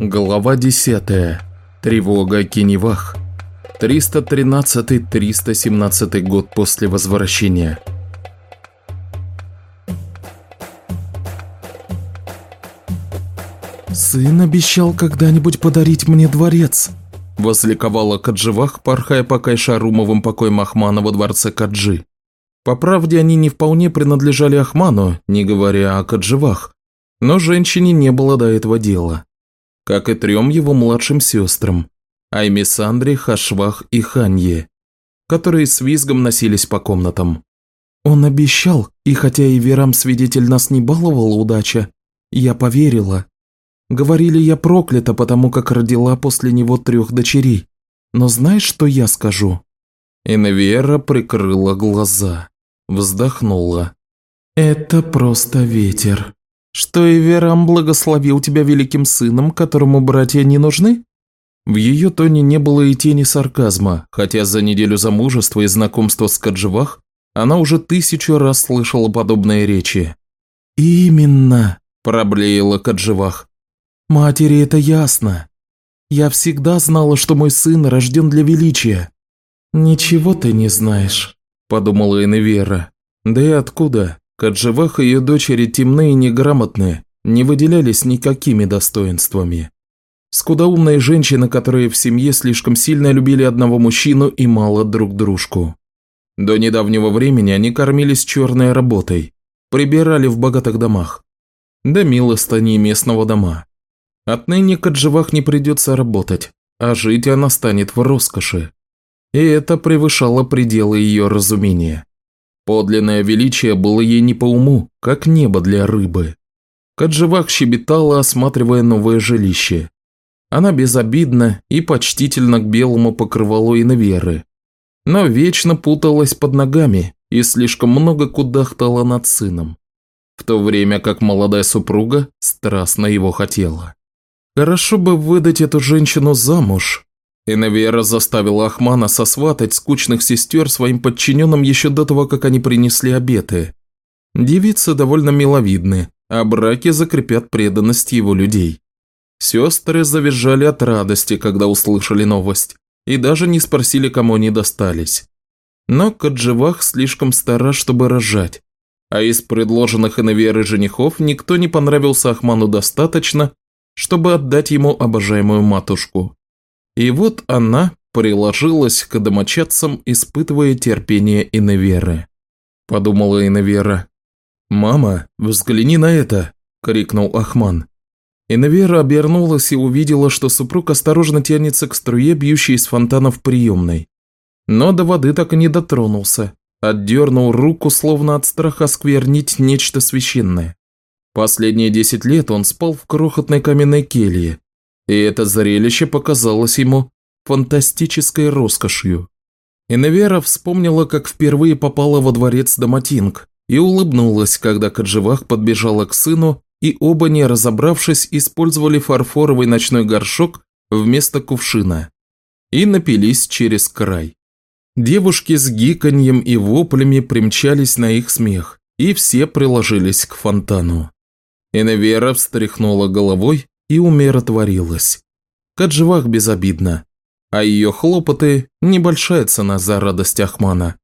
Глава 10. Тревога Кеневах. 313-317 год после возвращения. «Сын обещал когда-нибудь подарить мне дворец», – возликовала Кадживах, порхая по Кайшарумовым покоям Ахмана во дворце Каджи. По правде, они не вполне принадлежали Ахману, не говоря о Кадживах, но женщине не было до этого дела как и трем его младшим сестрам – Аймисандре, Хашвах и Ханье, которые с визгом носились по комнатам. Он обещал, и хотя и верам свидетель нас не баловала удача, я поверила. Говорили, я проклята, потому как родила после него трех дочерей. Но знаешь, что я скажу?» Инвера прикрыла глаза, вздохнула. «Это просто ветер». Что Эверам благословил тебя великим сыном, которому братья не нужны? В ее тоне не было и тени сарказма, хотя за неделю замужества и знакомства с Кадживах она уже тысячу раз слышала подобные речи. «Именно», – проблеяла Кадживах. «Матери это ясно. Я всегда знала, что мой сын рожден для величия». «Ничего ты не знаешь», – подумала Иневера. «Да и откуда? Кадживах и ее дочери темные и неграмотные, не выделялись никакими достоинствами. Скудоумные женщины, которые в семье слишком сильно любили одного мужчину и мало друг дружку. До недавнего времени они кормились черной работой, прибирали в богатых домах. До милостыни местного дома. Отныне Кадживах не придется работать, а жить она станет в роскоши. И это превышало пределы ее разумения. Подлинное величие было ей не по уму, как небо для рыбы. Кадживах щебетала, осматривая новое жилище. Она безобидна и почтительно к белому покрывалу иноверы. Но вечно путалась под ногами и слишком много кудахтала над сыном. В то время как молодая супруга страстно его хотела. Хорошо бы выдать эту женщину замуж, Инавера заставила Ахмана сосватать скучных сестер своим подчиненным еще до того, как они принесли обеты. Девицы довольно миловидны, а браки закрепят преданность его людей. Сестры завизжали от радости, когда услышали новость, и даже не спросили, кому они достались. Но Кадживах слишком стара, чтобы рожать, а из предложенных Инаверы женихов никто не понравился Ахману достаточно, чтобы отдать ему обожаемую матушку. И вот она приложилась к домочадцам, испытывая терпение Иневеры. Подумала Иневера. «Мама, взгляни на это!» – крикнул Ахман. Иневера обернулась и увидела, что супруг осторожно тянется к струе, бьющей из фонтана в приемной. Но до воды так и не дотронулся. Отдернул руку, словно от страха сквернить нечто священное. Последние десять лет он спал в крохотной каменной келье, и это зрелище показалось ему фантастической роскошью. Иневера вспомнила, как впервые попала во дворец Доматинг и улыбнулась, когда Кадживах подбежала к сыну, и оба, не разобравшись, использовали фарфоровый ночной горшок вместо кувшина и напились через край. Девушки с гиканьем и воплями примчались на их смех, и все приложились к фонтану. Иневера встряхнула головой и умиротворилась. Кадживах безобидна, а ее хлопоты – небольшая цена за радость Ахмана.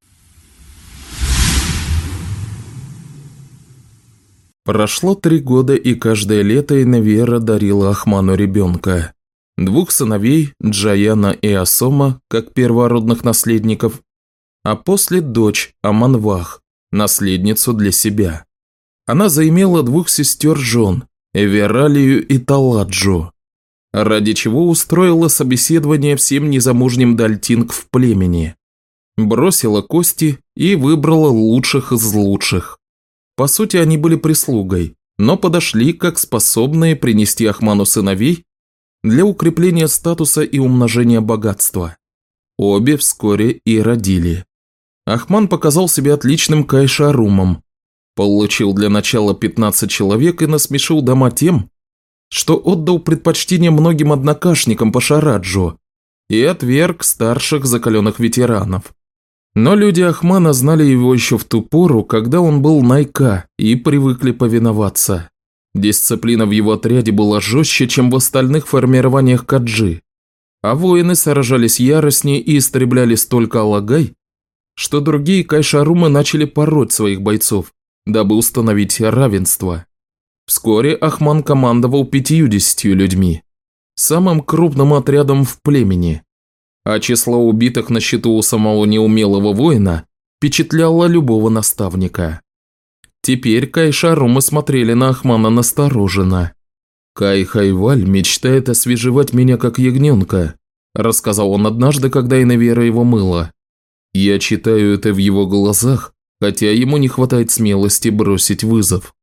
Прошло три года, и каждое лето Инавера дарила Ахману ребенка. Двух сыновей, Джаяна и Асома, как первородных наследников, а после дочь Аманвах, наследницу для себя. Она заимела двух сестер жен, Эвералию и Таладжу, ради чего устроила собеседование всем незамужним Дальтинг в племени. Бросила кости и выбрала лучших из лучших. По сути, они были прислугой, но подошли как способные принести Ахману сыновей для укрепления статуса и умножения богатства. Обе вскоре и родили. Ахман показал себя отличным кайшарумом, Получил для начала 15 человек и насмешил дома тем, что отдал предпочтение многим однокашникам по Шараджу и отверг старших закаленных ветеранов. Но люди Ахмана знали его еще в ту пору, когда он был найка и привыкли повиноваться. Дисциплина в его отряде была жестче, чем в остальных формированиях Каджи, а воины сражались яростнее и истребляли столько алагай, что другие кайшарумы начали пороть своих бойцов, дабы установить равенство. Вскоре Ахман командовал пятьюдесятью людьми, самым крупным отрядом в племени, а число убитых на счету у самого неумелого воина впечатляло любого наставника. Теперь Кайшарумы смотрели на Ахмана настороженно. «Кай Хайваль мечтает освежевать меня как ягненка», рассказал он однажды, когда Иневера его мыла. Я читаю это в его глазах, хотя ему не хватает смелости бросить вызов.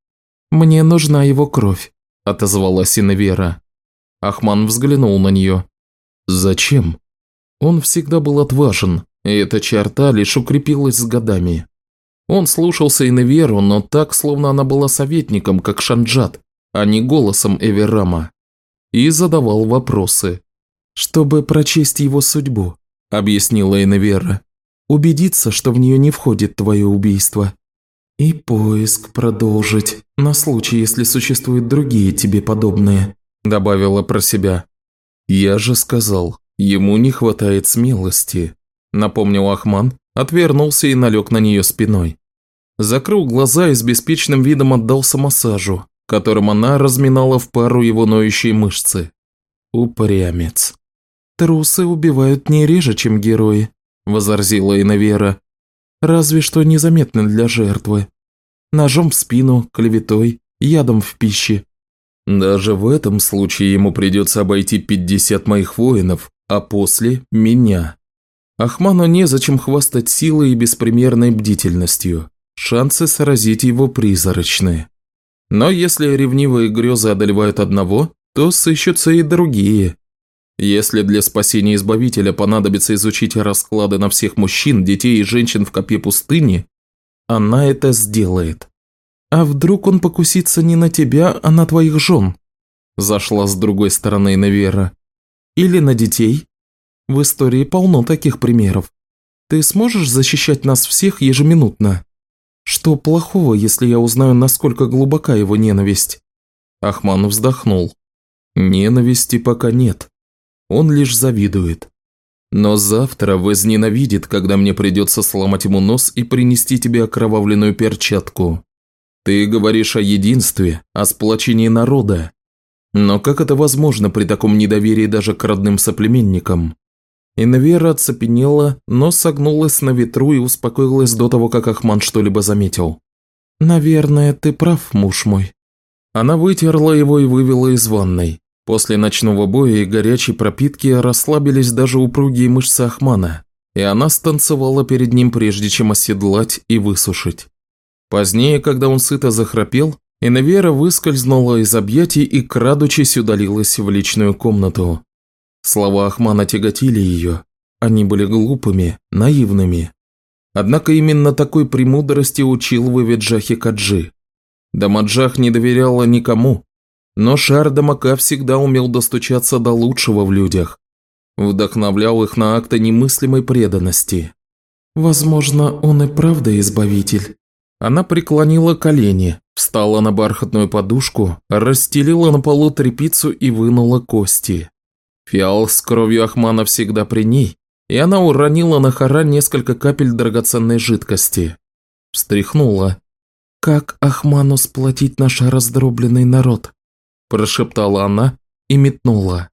«Мне нужна его кровь», – отозвалась Иневера. Ахман взглянул на нее. «Зачем?» Он всегда был отважен, и эта черта лишь укрепилась с годами. Он слушался Иневеру, но так, словно она была советником, как Шанджат, а не голосом Эверама. И задавал вопросы. «Чтобы прочесть его судьбу», – объяснила Иневера убедиться, что в нее не входит твое убийство. И поиск продолжить, на случай, если существуют другие тебе подобные», – добавила про себя. «Я же сказал, ему не хватает смелости», – напомнил Ахман, отвернулся и налег на нее спиной. Закрыл глаза и с беспечным видом отдался массажу, которым она разминала в пару его ноющие мышцы. Упрямец. Трусы убивают не реже, чем герои, – возразила Инавера. «Разве что незаметно для жертвы. Ножом в спину, клеветой, ядом в пище». «Даже в этом случае ему придется обойти 50 моих воинов, а после – меня». Ахману незачем хвастать силой и беспримерной бдительностью. Шансы сразить его призрачные. Но если ревнивые грезы одолевают одного, то сыщутся и другие, если для спасения Избавителя понадобится изучить расклады на всех мужчин, детей и женщин в копе пустыни, она это сделает. А вдруг он покусится не на тебя, а на твоих жен? Зашла с другой стороны Невера. Или на детей? В истории полно таких примеров. Ты сможешь защищать нас всех ежеминутно? Что плохого, если я узнаю, насколько глубока его ненависть? Ахман вздохнул. Ненависти пока нет. Он лишь завидует. Но завтра возненавидит, когда мне придется сломать ему нос и принести тебе окровавленную перчатку. Ты говоришь о единстве, о сплочении народа. Но как это возможно при таком недоверии даже к родным соплеменникам? Инвера оцепенела, но согнулась на ветру и успокоилась до того, как Ахман что-либо заметил. «Наверное, ты прав, муж мой». Она вытерла его и вывела из ванной. После ночного боя и горячей пропитки расслабились даже упругие мышцы Ахмана, и она станцевала перед ним, прежде чем оседлать и высушить. Позднее, когда он сыто захрапел, Иневера выскользнула из объятий и, крадучись, удалилась в личную комнату. Слова Ахмана тяготили ее. Они были глупыми, наивными. Однако именно такой премудрости учил Выведжахи Каджи. Дамаджах не доверяла никому, но Шар Дамака всегда умел достучаться до лучшего в людях. Вдохновлял их на акты немыслимой преданности. «Возможно, он и правда избавитель». Она преклонила колени, встала на бархатную подушку, расстелила на полу тряпицу и вынула кости. Фиал с кровью Ахмана всегда при ней, и она уронила на хора несколько капель драгоценной жидкости. Встряхнула. «Как Ахману сплотить наш раздробленный народ?» Прошептала она и метнула.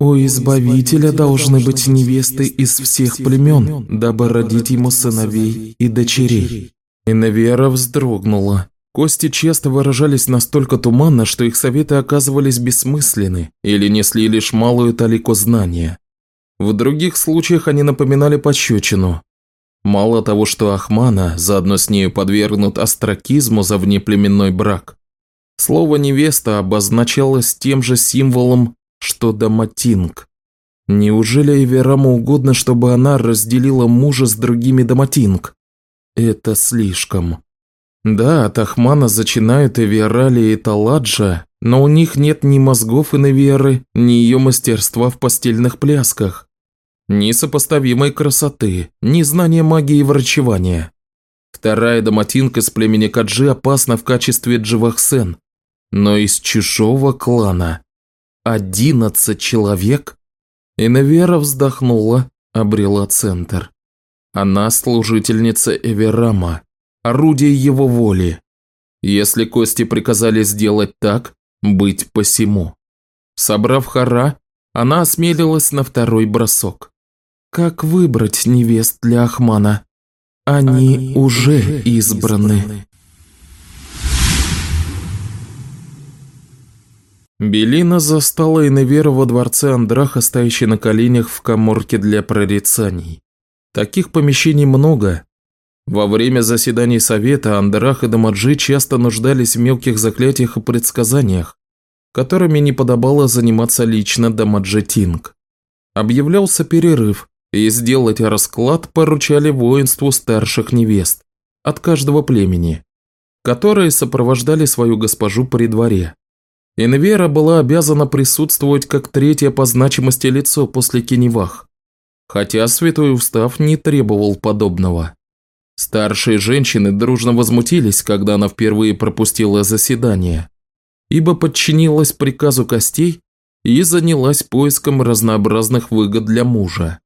«У Избавителя должны быть невесты из всех племен, дабы родить ему сыновей и дочерей». Инавера вздрогнула. Кости часто выражались настолько туманно, что их советы оказывались бессмысленны или несли лишь малую талику знания. В других случаях они напоминали пощечину. Мало того, что Ахмана заодно с нею подвергнут астракизму за внеплеменной брак, Слово «невеста» обозначалось тем же символом, что «доматинг». Неужели Эвераму угодно, чтобы она разделила мужа с другими доматинг? Это слишком. Да, от Ахмана зачинают Эверали и Таладжа, но у них нет ни мозгов и Неверы, ни ее мастерства в постельных плясках, ни сопоставимой красоты, ни знания магии и врачевания. Вторая доматинка из племени Каджи опасна в качестве Дживахсен, Но из чужого клана. Одиннадцать человек? Иневера вздохнула, обрела центр. Она служительница Эверама, орудие его воли. Если кости приказали сделать так, быть посему. Собрав хара, она осмелилась на второй бросок. Как выбрать невест для Ахмана? Они, Они уже избраны. избраны. Белина застала Иневеру во дворце Андраха, стоящей на коленях в коморке для прорицаний. Таких помещений много. Во время заседаний совета Андрах и Дамаджи часто нуждались в мелких заклятиях и предсказаниях, которыми не подобало заниматься лично Дамаджи Тинг. Объявлялся перерыв, и сделать расклад поручали воинству старших невест от каждого племени, которые сопровождали свою госпожу при дворе. Инвера была обязана присутствовать как третье по значимости лицо после Кеневах, хотя Святой Устав не требовал подобного. Старшие женщины дружно возмутились, когда она впервые пропустила заседание, ибо подчинилась приказу костей и занялась поиском разнообразных выгод для мужа.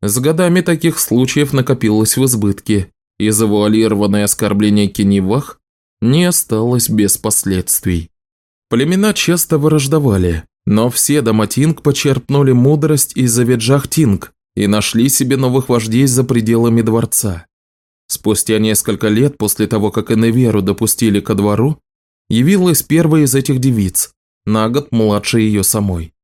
С годами таких случаев накопилось в избытке, и завуалированное оскорбление Кеневах не осталось без последствий. Племена часто враждовали, но все Даматинг почерпнули мудрость из Аведжах-Тинг и нашли себе новых вождей за пределами дворца. Спустя несколько лет после того, как Эневеру допустили ко двору, явилась первая из этих девиц, на год младше ее самой.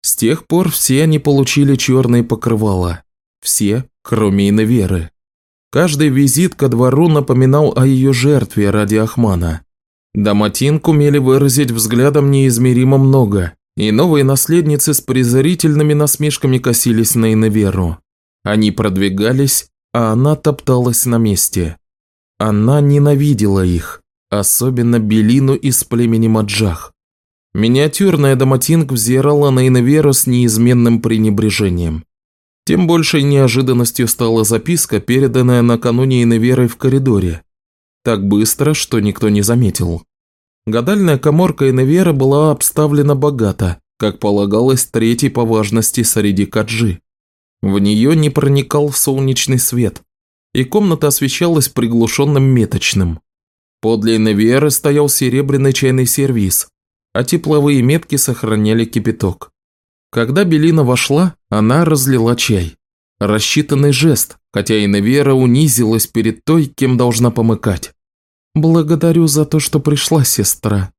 С тех пор все они получили черные покрывала. Все, кроме Иневеры. Каждый визит ко двору напоминал о ее жертве ради Ахмана. Даматинг умели выразить взглядом неизмеримо много, и новые наследницы с презрительными насмешками косились на Иневеру. Они продвигались, а она топталась на месте. Она ненавидела их, особенно Белину из племени Маджах. Миниатюрная Даматинг взирала на Иневеру с неизменным пренебрежением. Тем большей неожиданностью стала записка, переданная накануне Иневерой в коридоре. Так быстро, что никто не заметил. Гадальная коморка Иневера была обставлена богато, как полагалось третьей по важности среди каджи. В нее не проникал солнечный свет, и комната освещалась приглушенным меточным. Подле Иневеры стоял серебряный чайный сервиз, а тепловые метки сохраняли кипяток. Когда Белина вошла, она разлила чай. Рассчитанный жест, хотя и Невера унизилась перед той, кем должна помыкать. «Благодарю за то, что пришла, сестра».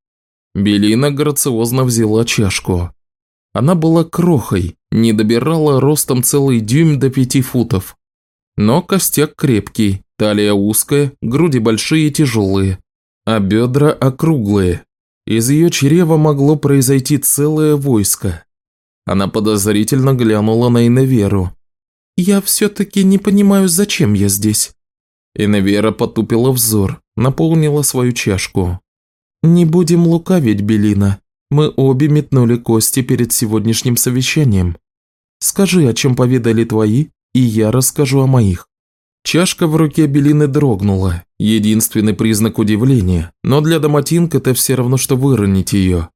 Белина грациозно взяла чашку. Она была крохой, не добирала ростом целый дюйм до пяти футов. Но костяк крепкий, талия узкая, груди большие и тяжелые, а бедра округлые. Из ее чрева могло произойти целое войско. Она подозрительно глянула на Иневеру. «Я все-таки не понимаю, зачем я здесь?» Иневера потупила взор, наполнила свою чашку. «Не будем лукавить, Белина. Мы обе метнули кости перед сегодняшним совещанием. Скажи, о чем поведали твои, и я расскажу о моих». Чашка в руке Белины дрогнула, единственный признак удивления, но для Доматинка это все равно, что выронить ее.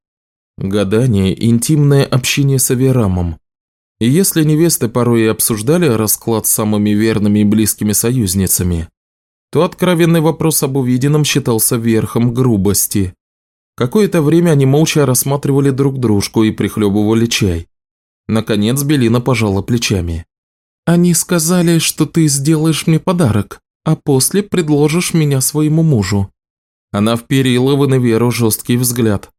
Гадание – интимное общение с Аверамом. И если невесты порой и обсуждали расклад с самыми верными и близкими союзницами, то откровенный вопрос об увиденном считался верхом грубости. Какое-то время они молча рассматривали друг дружку и прихлебывали чай. Наконец Белина пожала плечами. «Они сказали, что ты сделаешь мне подарок, а после предложишь меня своему мужу». Она вперила в Иневеру жесткий взгляд.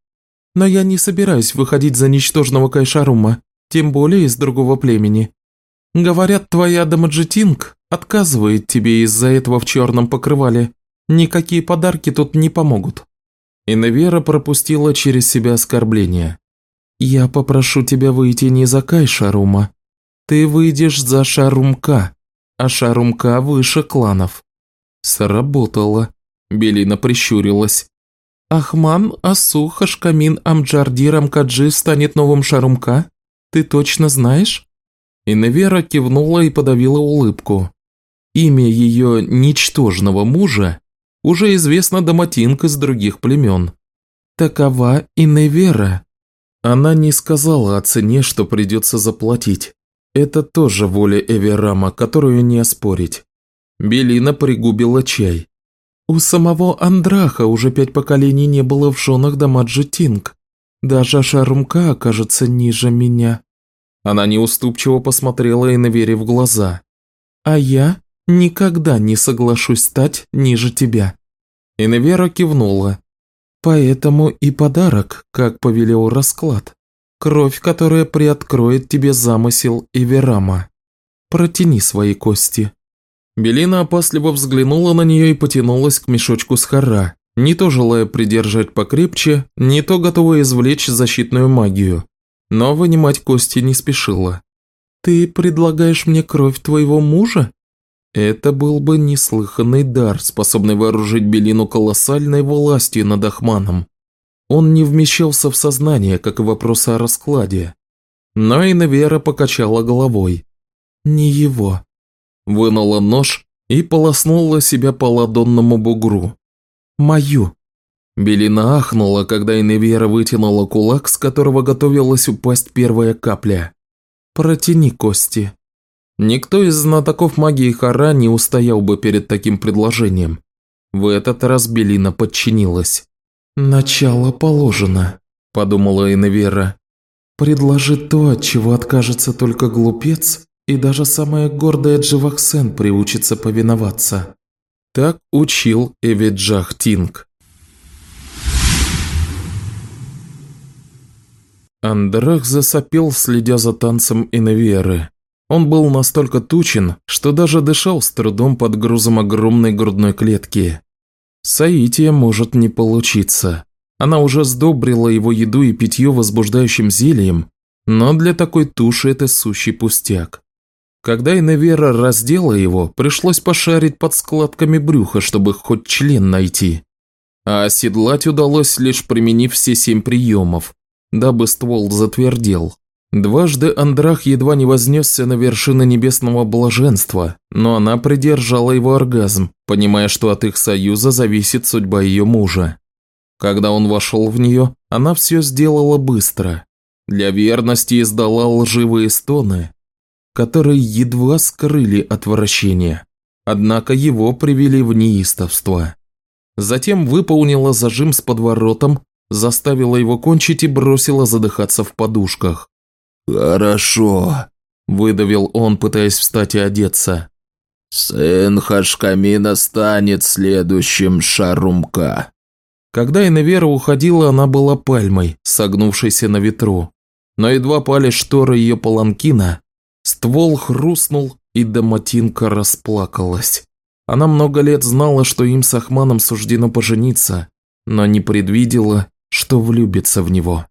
Но я не собираюсь выходить за ничтожного Кайшарума, тем более из другого племени. Говорят, твоя Дамаджитинг отказывает тебе из-за этого в черном покрывале. Никакие подарки тут не помогут». Иневера пропустила через себя оскорбление. «Я попрошу тебя выйти не за Кайшарума. Ты выйдешь за Шарумка, а Шарумка выше кланов». Сработало. Белина прищурилась. Ахман, Асу, Хашкамин, Амджардир, Каджи станет новым Шарумка? Ты точно знаешь?» Иневера кивнула и подавила улыбку. Имя ее ничтожного мужа уже известно Даматинг из других племен. Такова и Невера. Она не сказала о цене, что придется заплатить. Это тоже воля Эверама, которую не оспорить. Белина пригубила чай. У самого Андраха уже пять поколений не было в женах Дамаджи Тинг. Даже Шарумка окажется ниже меня. Она неуступчиво посмотрела Иневере в глаза. А я никогда не соглашусь стать ниже тебя. Иневера кивнула. Поэтому и подарок, как повелел расклад. Кровь, которая приоткроет тебе замысел Эверама. Протяни свои кости. Белина опасливо взглянула на нее и потянулась к мешочку с хара, не то желая придержать покрепче, не то готовая извлечь защитную магию. Но вынимать кости не спешила. «Ты предлагаешь мне кровь твоего мужа?» Это был бы неслыханный дар, способный вооружить Белину колоссальной властью над Ахманом. Он не вмещался в сознание, как и вопрос о раскладе. Но и покачала головой. «Не его вынула нож и полоснула себя по ладонному бугру. «Мою!» Белина ахнула, когда Иневера вытянула кулак, с которого готовилась упасть первая капля. «Протяни кости». Никто из знатоков магии Хара не устоял бы перед таким предложением. В этот раз Белина подчинилась. «Начало положено», – подумала Иневера. «Предложи то, от чего откажется только глупец, и даже самая гордая Дживахсен приучится повиноваться. Так учил Эвиджах Тинг. Андрах засопел, следя за танцем Иневеры. Он был настолько тучен, что даже дышал с трудом под грузом огромной грудной клетки. Саития может не получиться. Она уже сдобрила его еду и питье возбуждающим зельем, но для такой туши это сущий пустяк. Когда Иневера раздела его, пришлось пошарить под складками брюха, чтобы хоть член найти. А оседлать удалось, лишь применив все семь приемов, дабы ствол затвердел. Дважды Андрах едва не вознесся на вершины небесного блаженства, но она придержала его оргазм, понимая, что от их союза зависит судьба ее мужа. Когда он вошел в нее, она все сделала быстро. Для верности издала лживые стоны, которые едва скрыли отвращение, однако его привели в неистовство. Затем выполнила зажим с подворотом, заставила его кончить и бросила задыхаться в подушках. «Хорошо», – выдавил он, пытаясь встать и одеться. «Сын Хашкамина станет следующим Шарумка». Когда Иневера уходила, она была пальмой, согнувшейся на ветру. Но едва пали шторы ее паланкина, Ствол хрустнул, и Даматинка расплакалась. Она много лет знала, что им с Ахманом суждено пожениться, но не предвидела, что влюбится в него.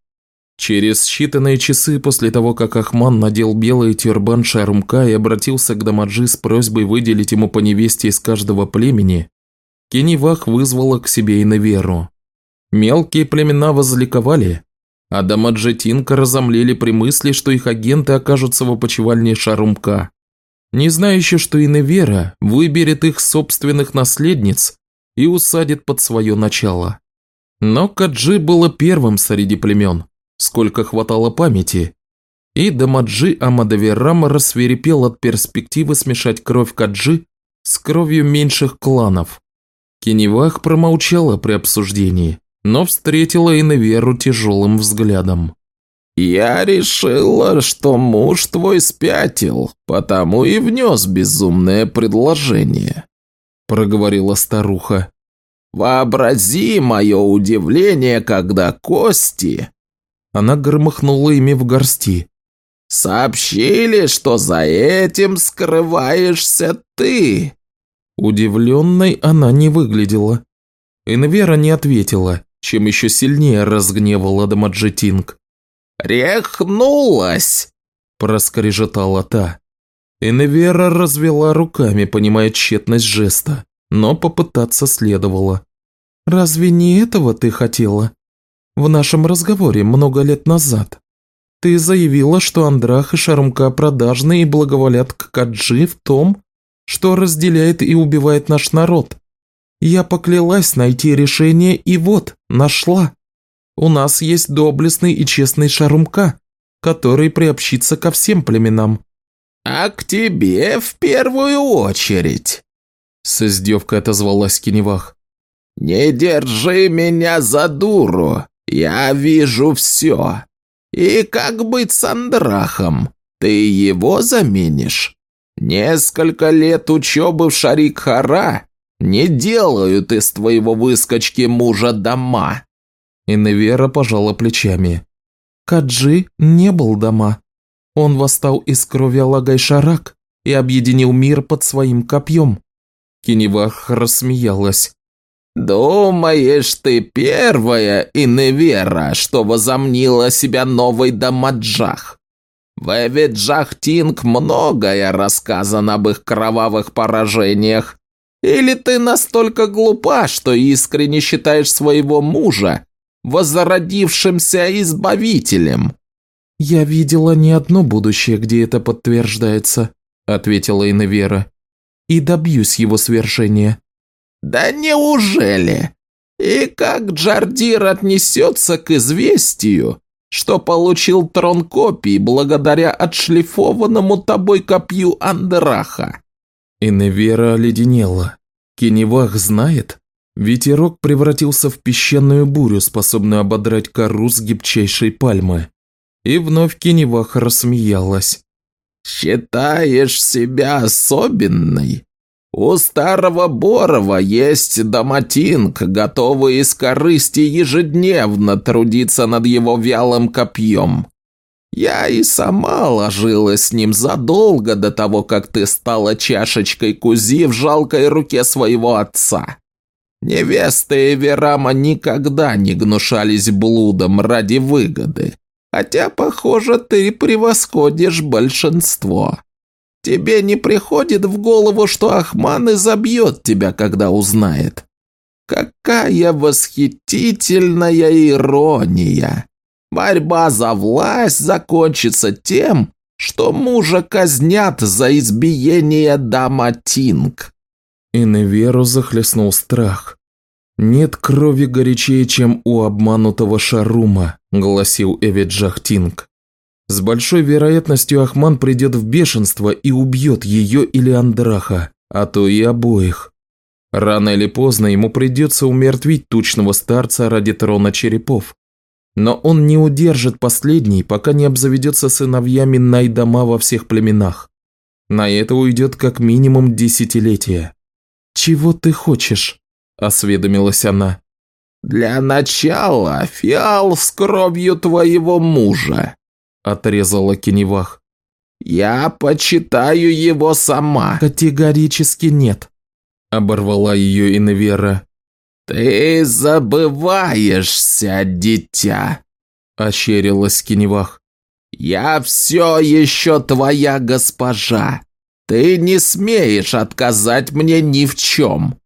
Через считанные часы после того, как Ахман надел белый тюрбан Шарумка и обратился к Дамаджи с просьбой выделить ему по невесте из каждого племени, Кенивах вызвала к себе и Неверу. Мелкие племена возликовали, а Дамаджетинка разомлели при мысли, что их агенты окажутся в опочивальне Шарумка. Не знающие, что Иневера выберет их собственных наследниц и усадит под свое начало. Но Каджи было первым среди племен, сколько хватало памяти, и Дамаджи Амадаверам рассверепел от перспективы смешать кровь Каджи с кровью меньших кланов. Кеневах промолчала при обсуждении, но встретила Иневеру тяжелым взглядом. «Я решила, что муж твой спятил, потому и внес безумное предложение», – проговорила старуха. «Вообрази мое удивление, когда кости...» Она громыхнула ими в горсти. «Сообщили, что за этим скрываешься ты!» Удивленной она не выглядела. Инвера не ответила, чем еще сильнее разгневала Дамаджетинг. «Рехнулась!» – проскрежетала та. Инвера развела руками, понимая тщетность жеста, но попытаться следовало. «Разве не этого ты хотела? В нашем разговоре много лет назад. Ты заявила, что Андрах и Шарумка продажны и благоволят к Каджи в том, что разделяет и убивает наш народ. Я поклялась найти решение и вот, нашла. У нас есть доблестный и честный Шарумка, который приобщится ко всем племенам». «А к тебе в первую очередь», – с издевкой отозвалась Кеневах. «Не держи меня за дуру, я вижу все. И как быть с Андрахом? Ты его заменишь? Несколько лет учебы в Шарик-Хара не делают из твоего выскочки мужа дома». Иневера пожала плечами. Каджи не был дома. Он восстал из крови Алагай-Шарак и объединил мир под своим копьем. Киневах рассмеялась. «Думаешь, ты первая Иневера, что возомнила себя новой Дамаджах? В Эвиджах-Тинг многое рассказано об их кровавых поражениях. Или ты настолько глупа, что искренне считаешь своего мужа возродившимся избавителем?» «Я видела не одно будущее, где это подтверждается», – ответила Иневера. «И добьюсь его свершения». «Да неужели? И как Джардир отнесется к известию, что получил трон копий благодаря отшлифованному тобой копью Андраха?» Иневера оледенела. Кеневах знает? Ветерок превратился в песчаную бурю, способную ободрать кору с гибчайшей пальмы. И вновь Кеневах рассмеялась. «Считаешь себя особенной? У старого Борова есть доматинг, готовый из корысти ежедневно трудиться над его вялым копьем. Я и сама ложилась с ним задолго до того, как ты стала чашечкой кузи в жалкой руке своего отца. Невесты Эверама никогда не гнушались блудом ради выгоды, хотя, похоже, ты превосходишь большинство. Тебе не приходит в голову, что Ахман изобьет тебя, когда узнает. Какая восхитительная ирония! Борьба за власть закончится тем, что мужа казнят за избиение Даматинг. И Неверу захлестнул страх. «Нет крови горячее, чем у обманутого Шарума», – гласил Эвиджахтинг. «С большой вероятностью Ахман придет в бешенство и убьет ее или Андраха, а то и обоих. Рано или поздно ему придется умертвить тучного старца ради трона черепов. Но он не удержит последний, пока не обзаведется сыновьями Найдама во всех племенах. На это уйдет как минимум десятилетия. «Чего ты хочешь?» – осведомилась она. «Для начала фиал с кровью твоего мужа», – отрезала Кеневах. «Я почитаю его сама». «Категорически нет», – оборвала ее Инвера. «Ты забываешься, дитя», – ощерилась Кеневах. «Я все еще твоя госпожа. «Ты не смеешь отказать мне ни в чем!»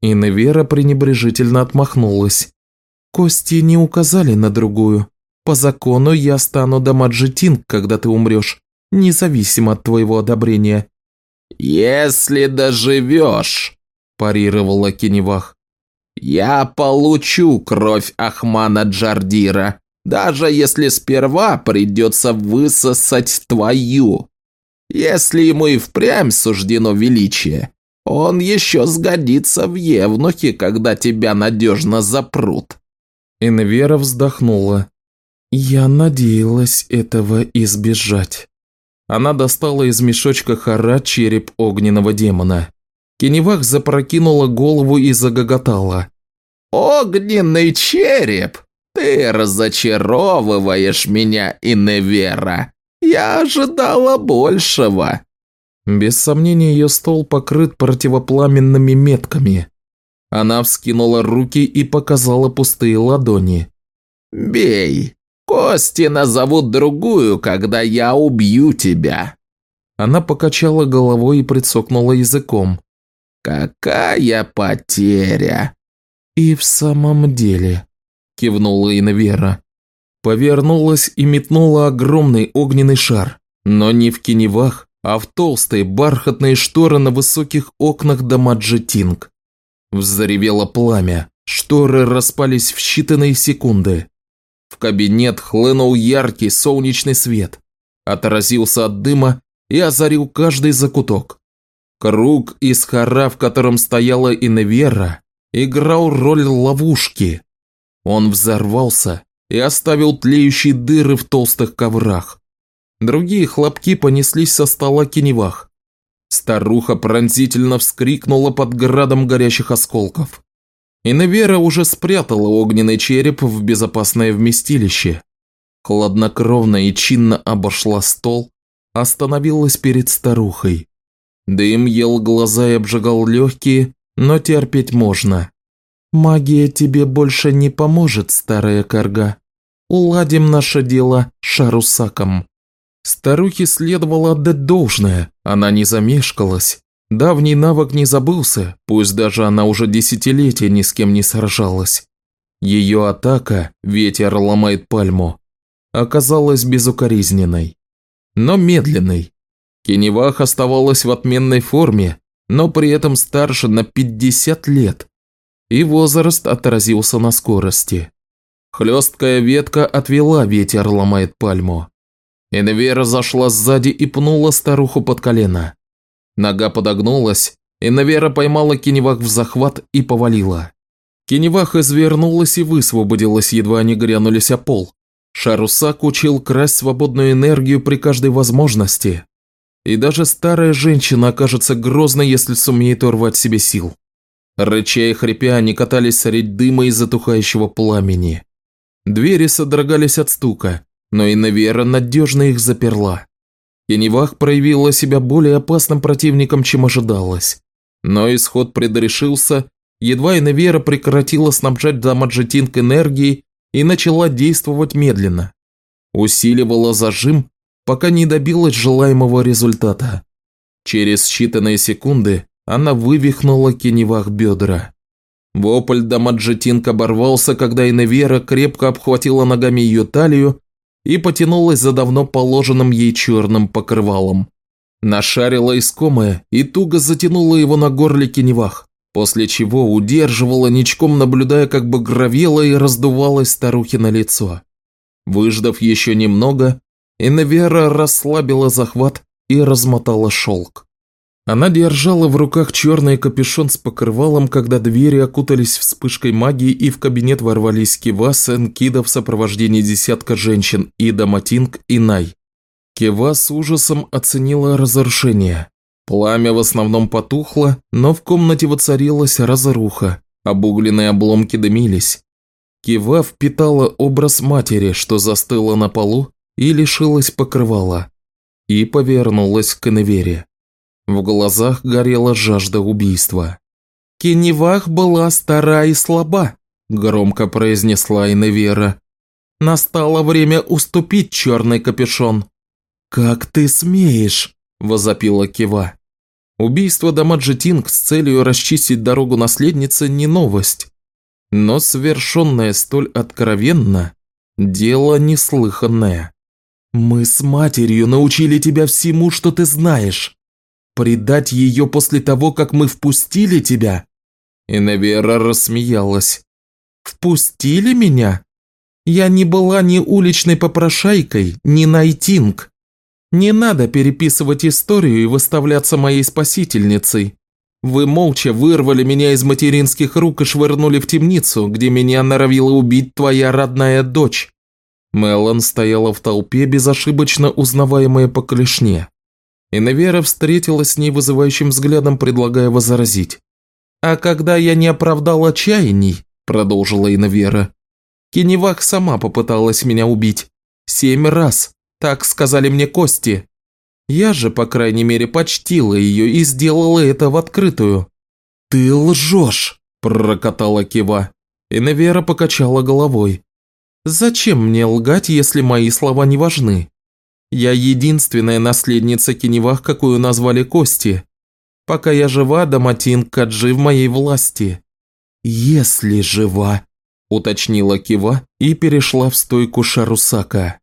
Инвера пренебрежительно отмахнулась. «Кости не указали на другую. По закону я стану Дамаджитин, когда ты умрешь, независимо от твоего одобрения». «Если доживешь», – парировала Кеневах, – «я получу кровь Ахмана Джардира, даже если сперва придется высосать твою». Если ему и впрямь суждено величие, он еще сгодится в Евнухе, когда тебя надежно запрут». Инвера вздохнула. «Я надеялась этого избежать». Она достала из мешочка хара череп огненного демона. Кеневах запрокинула голову и загоготала. «Огненный череп! Ты разочаровываешь меня, Иневера! Я ожидала большего!» Без сомнения, ее стол покрыт противопламенными метками. Она вскинула руки и показала пустые ладони. «Бей! Кости назовут другую, когда я убью тебя!» Она покачала головой и прицокнула языком. «Какая потеря!» «И в самом деле», – кивнула Инвера повернулась и метнула огромный огненный шар, но не в киневах, а в толстые бархатные шторы на высоких окнах дома Джетинг. Взревело пламя, шторы распались в считанные секунды. В кабинет хлынул яркий солнечный свет, отразился от дыма и озарил каждый закуток. Круг из хора, в котором стояла Иневера, играл роль ловушки. Он взорвался и оставил тлеющие дыры в толстых коврах. Другие хлопки понеслись со стола киневах. Старуха пронзительно вскрикнула под градом горящих осколков. Иневера уже спрятала огненный череп в безопасное вместилище. Хладнокровно и чинно обошла стол, остановилась перед старухой. Дым ел глаза и обжигал легкие, но терпеть можно. «Магия тебе больше не поможет, старая корга. Уладим наше дело шарусаком». Старухе следовало отдать должное, она не замешкалась. Давний навык не забылся, пусть даже она уже десятилетия ни с кем не сражалась. Ее атака «Ветер ломает пальму» оказалась безукоризненной, но медленной. Кеневах оставалась в отменной форме, но при этом старше на 50 лет, и возраст отразился на скорости. Хлесткая ветка отвела «Ветер ломает пальму». Энвера зашла сзади и пнула старуху под колено. Нога подогнулась, и Навера поймала Кеневах в захват и повалила. Кеневах извернулась и высвободилась, едва они грянулись о пол. Шарусак учил красть свободную энергию при каждой возможности. И даже старая женщина окажется грозной, если сумеет урвать себе сил. Рыча и хрипя, они катались средь дыма и затухающего пламени. Двери содрогались от стука, но и Навера надежно их заперла. Кеневах проявила себя более опасным противником, чем ожидалось. Но исход предрешился, едва Иневера прекратила снабжать Дамаджетинг энергией и начала действовать медленно. Усиливала зажим, пока не добилась желаемого результата. Через считанные секунды она вывихнула Кеневах бедра. Вопль Дамаджетинг оборвался, когда Иневера крепко обхватила ногами ее талию и потянулась за давно положенным ей черным покрывалом. Нашарила искомое и туго затянула его на горле киневах, после чего удерживала ничком, наблюдая, как бы гравела и раздувалась старухи на лицо. Выждав еще немного, Инавера расслабила захват и размотала шелк. Она держала в руках черный капюшон с покрывалом, когда двери окутались вспышкой магии и в кабинет ворвались Кива, Сен-Кида в сопровождении десятка женщин, Ида, Матинг и Най. Кива с ужасом оценила разрушение. Пламя в основном потухло, но в комнате воцарилась разруха, обугленные обломки дымились. Кива впитала образ матери, что застыла на полу и лишилась покрывала, и повернулась к Невере. В глазах горела жажда убийства. «Кеневах была стара и слаба», – громко произнесла Иневера. «Настало время уступить черный капюшон». «Как ты смеешь?» – возопила Кива. Убийство Дамаджи Тинг с целью расчистить дорогу наследницы не новость. Но совершенное столь откровенно – дело неслыханное. «Мы с матерью научили тебя всему, что ты знаешь. Предать ее после того, как мы впустили тебя?» Иневера рассмеялась. «Впустили меня? Я не была ни уличной попрошайкой, ни найтинг. Не надо переписывать историю и выставляться моей спасительницей. Вы молча вырвали меня из материнских рук и швырнули в темницу, где меня норовила убить твоя родная дочь». Мелан стояла в толпе, безошибочно узнаваемая по клешне. Иневера встретилась с ней вызывающим взглядом, предлагая возразить. «А когда я не оправдал отчаяний», – продолжила Иневера, – «Кеневах сама попыталась меня убить. Семь раз, так сказали мне кости. Я же, по крайней мере, почтила ее и сделала это в открытую». «Ты лжешь», – пророкотала Кива. Иневера покачала головой. «Зачем мне лгать, если мои слова не важны? Я единственная наследница Кеневах, какую назвали Кости. Пока я жива, Даматин Каджи в моей власти. Если жива, уточнила Кива и перешла в стойку Шарусака.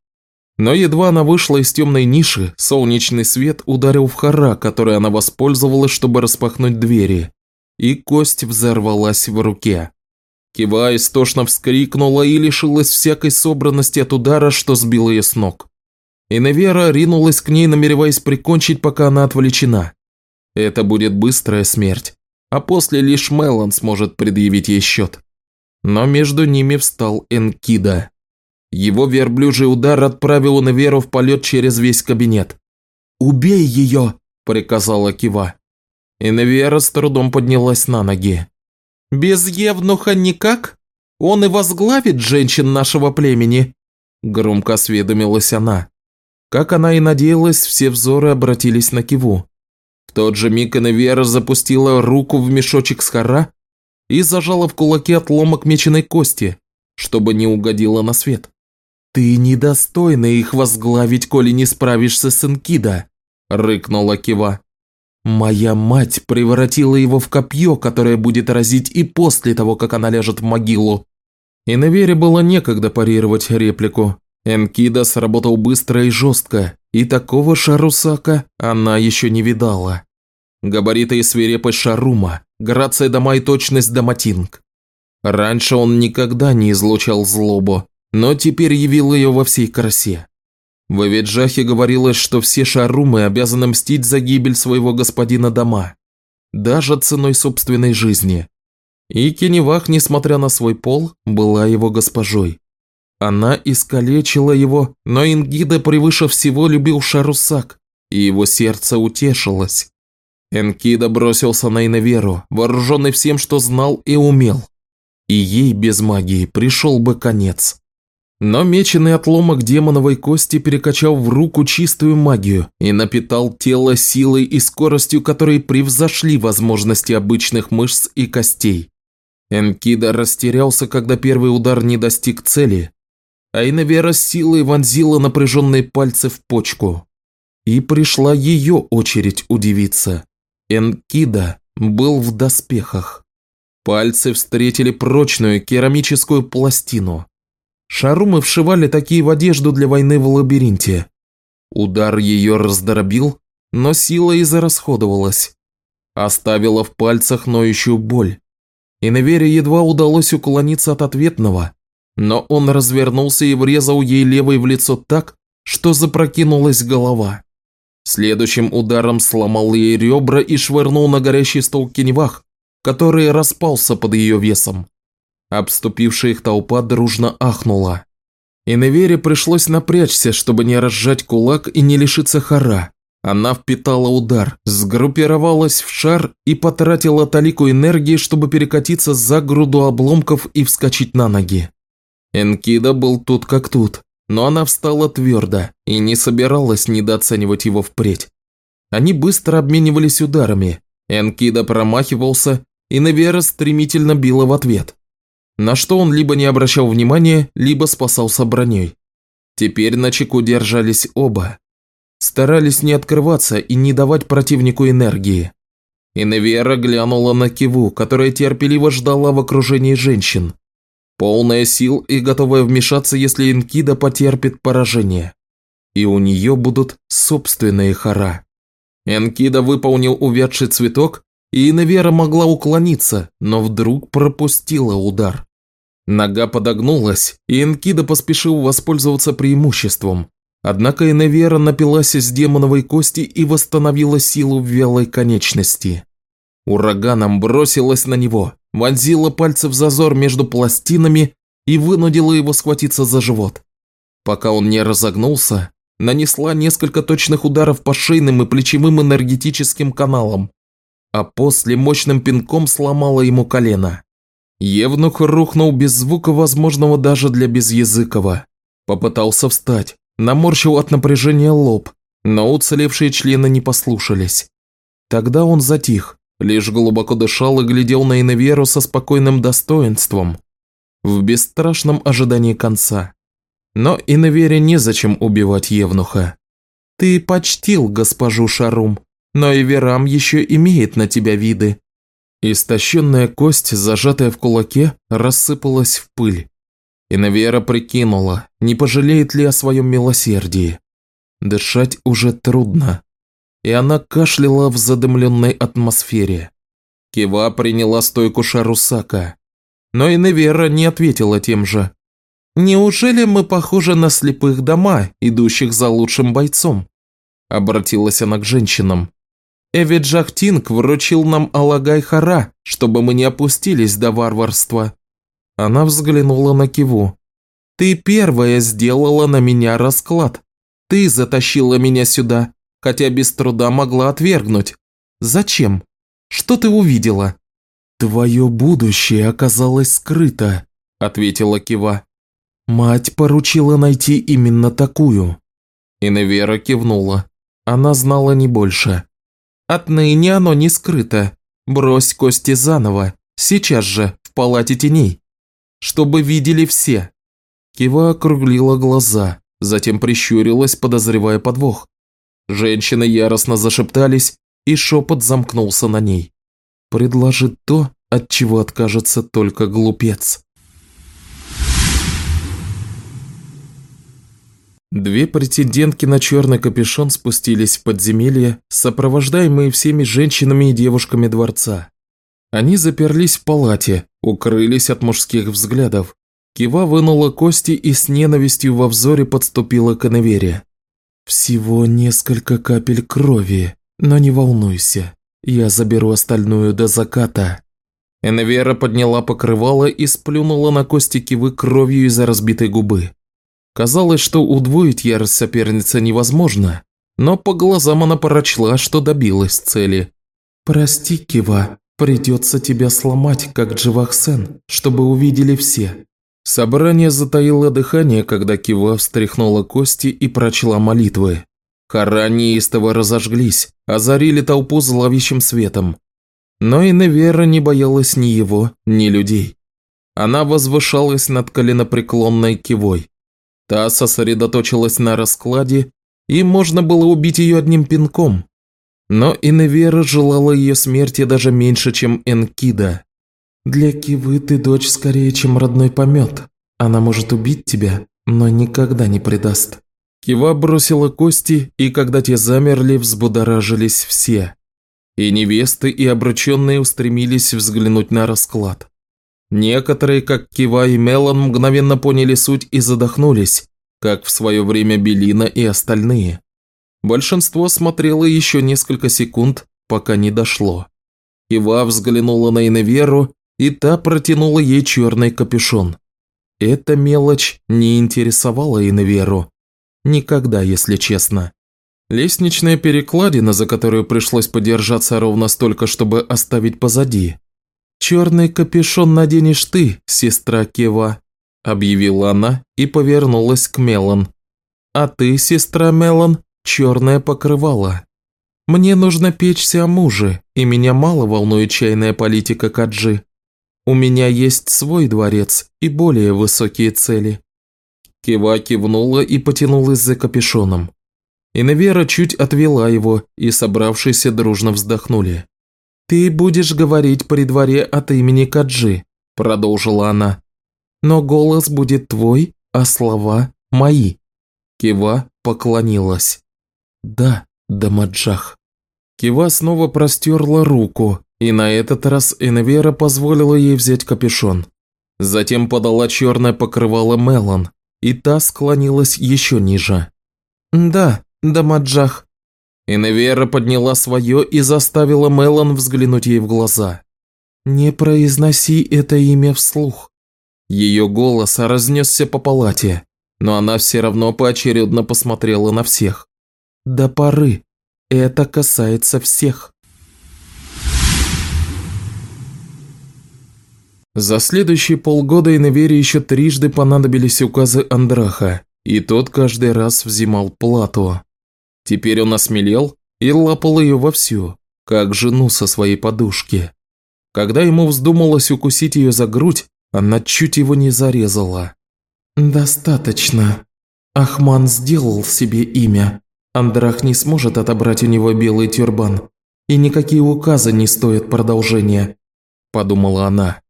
Но едва она вышла из темной ниши, солнечный свет ударил в хара, которой она воспользовалась, чтобы распахнуть двери, и кость взорвалась в руке. Кива истошно вскрикнула и лишилась всякой собранности от удара, что сбил ее с ног. Иневера ринулась к ней, намереваясь прикончить, пока она отвлечена. Это будет быстрая смерть, а после лишь Мелан сможет предъявить ей счет. Но между ними встал Энкида. Его верблюжий удар отправил Иневеру в полет через весь кабинет. «Убей ее!» – приказала Кива. Иневера с трудом поднялась на ноги. «Без Евнуха никак? Он и возглавит женщин нашего племени?» Громко осведомилась она. Как она и надеялась, все взоры обратились на Киву. В тот же миг Иневера запустила руку в мешочек с хара и зажала в кулаке отломок меченой кости, чтобы не угодила на свет. «Ты недостойна их возглавить, коли не справишься с Энкида», – рыкнула Кива. «Моя мать превратила его в копье, которое будет разить и после того, как она ляжет в могилу». И на Вере было некогда парировать реплику. Энкида сработал быстро и жестко, и такого Шарусака она еще не видала. Габариты и свирепость Шарума, грация дома и точность Даматинг. Раньше он никогда не излучал злобу, но теперь явил ее во всей красе. В Эвиджахе говорилось, что все Шарумы обязаны мстить за гибель своего господина дома, даже ценой собственной жизни. И Кеневах, несмотря на свой пол, была его госпожой. Она искалечила его, но Ингида превыше всего любил Шарусак, и его сердце утешилось. Энкида бросился на Иноверу, вооруженный всем, что знал и умел. И ей без магии пришел бы конец. Но меченый отломок демоновой кости перекачал в руку чистую магию и напитал тело силой и скоростью, которые превзошли возможности обычных мышц и костей. Энкида растерялся, когда первый удар не достиг цели, а Инавера силой вонзила напряженные пальцы в почку. И пришла ее очередь удивиться. Энкида был в доспехах. Пальцы встретили прочную керамическую пластину. Шарумы вшивали такие в одежду для войны в лабиринте. Удар ее раздробил, но сила израсходовалась. Оставила в пальцах ноющую боль. И Навере едва удалось уклониться от ответного, но он развернулся и врезал ей левой в лицо так, что запрокинулась голова. Следующим ударом сломал ей ребра и швырнул на горящий стол кеневах, который распался под ее весом. Обступившая их толпа дружно ахнула. И Невере пришлось напрячься, чтобы не разжать кулак и не лишиться хара. Она впитала удар, сгруппировалась в шар и потратила талику энергии, чтобы перекатиться за груду обломков и вскочить на ноги. Энкида был тут как тут, но она встала твердо и не собиралась недооценивать его впредь. Они быстро обменивались ударами. Энкида промахивался, и Невера стремительно била в ответ. На что он либо не обращал внимания, либо спасался броней. Теперь на чеку держались оба. Старались не открываться и не давать противнику энергии. И Невера глянула на Киву, которая терпеливо ждала в окружении женщин полная сил и готовая вмешаться, если Инкида потерпит поражение. И у нее будут собственные хара. Энкида выполнил увядший цветок, и Иневера могла уклониться, но вдруг пропустила удар. Нога подогнулась, и Энкида поспешил воспользоваться преимуществом. Однако Иневера напилась из демоновой кости и восстановила силу в вялой конечности. Ураганом бросилась на него, вонзила пальцы в зазор между пластинами и вынудила его схватиться за живот. Пока он не разогнулся, нанесла несколько точных ударов по шейным и плечевым энергетическим каналам, а после мощным пинком сломала ему колено. Евнух рухнул без звука, возможного даже для безязыкого. Попытался встать, наморщил от напряжения лоб, но уцелевшие члены не послушались. Тогда он затих, лишь глубоко дышал и глядел на Иневеру со спокойным достоинством, в бесстрашном ожидании конца. Но Иневере незачем убивать Евнуха. «Ты почтил госпожу Шарум, но и Верам еще имеет на тебя виды». Истощенная кость, зажатая в кулаке, рассыпалась в пыль. Иневера прикинула, не пожалеет ли о своем милосердии. Дышать уже трудно и она кашляла в задымленной атмосфере. Кива приняла стойку Шарусака. Но и Невера не ответила тем же. «Неужели мы похожи на слепых дома, идущих за лучшим бойцом?» Обратилась она к женщинам. Эвиджахтинг вручил нам Алагай-Хара, чтобы мы не опустились до варварства. Она взглянула на Киву. Ты первая сделала на меня расклад. Ты затащила меня сюда, хотя без труда могла отвергнуть. Зачем? Что ты увидела?» «Твое будущее оказалось скрыто», – ответила Кива. «Мать поручила найти именно такую». Иневера кивнула. Она знала не больше. «Отныне оно не скрыто. Брось кости заново, сейчас же, в палате теней. Чтобы видели все». Кива округлила глаза, затем прищурилась, подозревая подвох. Женщины яростно зашептались, и шепот замкнулся на ней. «Предложит то, от чего откажется только глупец». Две претендентки на черный капюшон спустились в подземелье, сопровождаемые всеми женщинами и девушками дворца. Они заперлись в палате, укрылись от мужских взглядов. Кива вынула кости и с ненавистью во взоре подступила к Эневере. «Всего несколько капель крови, но не волнуйся, я заберу остальную до заката». Эневера подняла покрывало и сплюнула на кости Кивы кровью из-за разбитой губы. Казалось, что удвоить ярость соперницы невозможно, но по глазам она прочла, что добилась цели. «Прости, Кива, придется тебя сломать, как Дживахсен, чтобы увидели все». Собрание затаило дыхание, когда Кива встряхнула кости и прочла молитвы. Хора неистово разожглись, озарили толпу зловещим светом. Но и Невера не боялась ни его, ни людей. Она возвышалась над коленопреклонной кивой. Та сосредоточилась на раскладе, и можно было убить ее одним пинком. Но Иневера желала ее смерти даже меньше, чем Энкида. «Для Кивы ты дочь скорее, чем родной помет. Она может убить тебя, но никогда не предаст». Кива бросила кости, и когда те замерли, взбудоражились все. И невесты, и обрученные устремились взглянуть на расклад. Некоторые, как Кива и Мелан, мгновенно поняли суть и задохнулись, как в свое время Белина и остальные. Большинство смотрело еще несколько секунд, пока не дошло. Кива взглянула на Иневеру, и та протянула ей черный капюшон. Эта мелочь не интересовала Иневеру. Никогда, если честно. Лестничная перекладина, за которую пришлось подержаться ровно столько, чтобы оставить позади, «Черный капюшон наденешь ты, сестра Кева», – объявила она и повернулась к Мелан. «А ты, сестра Мелан, черное покрывало. Мне нужно печься о муже, и меня мало волнует чайная политика Каджи. У меня есть свой дворец и более высокие цели». Кива кивнула и потянулась за капюшоном. Иневера чуть отвела его, и собравшиеся дружно вздохнули. «Ты будешь говорить при дворе от имени Каджи», – продолжила она. «Но голос будет твой, а слова – мои». Кива поклонилась. «Да, Дамаджах». Кива снова простерла руку, и на этот раз Энвера позволила ей взять капюшон. Затем подала черное покрывало Мелан, и та склонилась еще ниже. «Да, Дамаджах, Иневера подняла свое и заставила Мелан взглянуть ей в глаза. «Не произноси это имя вслух». Ее голос разнесся по палате, но она все равно поочередно посмотрела на всех. «До поры. Это касается всех». За следующие полгода Иневере еще трижды понадобились указы Андраха, и тот каждый раз взимал плату. Теперь он осмелел и лапал ее вовсю, как жену со своей подушки. Когда ему вздумалось укусить ее за грудь, она чуть его не зарезала. «Достаточно. Ахман сделал себе имя. Андрах не сможет отобрать у него белый тюрбан, и никакие указы не стоят продолжения», – подумала она.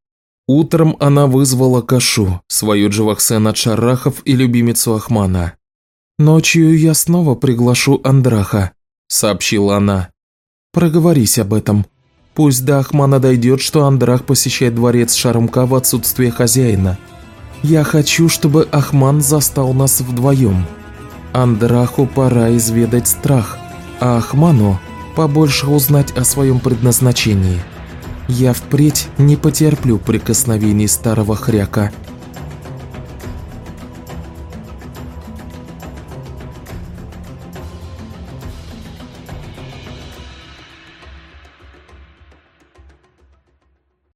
Утром она вызвала Кашу, свою Джавахсена Чарахов и любимицу Ахмана. «Ночью я снова приглашу Андраха», – сообщила она. «Проговорись об этом. Пусть до Ахмана дойдет, что Андрах посещает дворец Шарумка в отсутствие хозяина. Я хочу, чтобы Ахман застал нас вдвоем. Андраху пора изведать страх, а Ахману побольше узнать о своем предназначении. Я впредь не потерплю прикосновений старого хряка